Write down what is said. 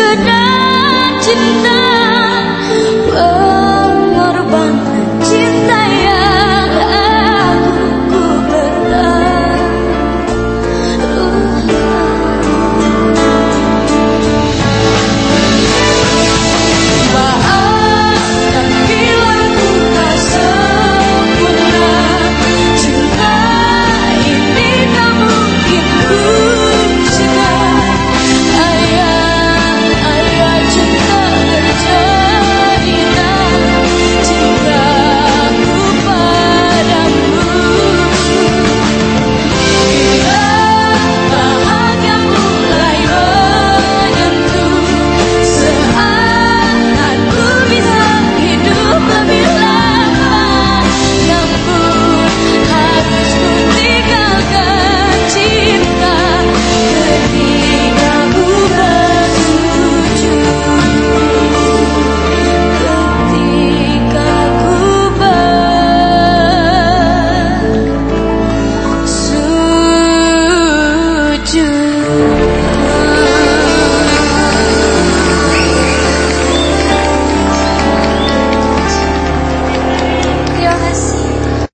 good night.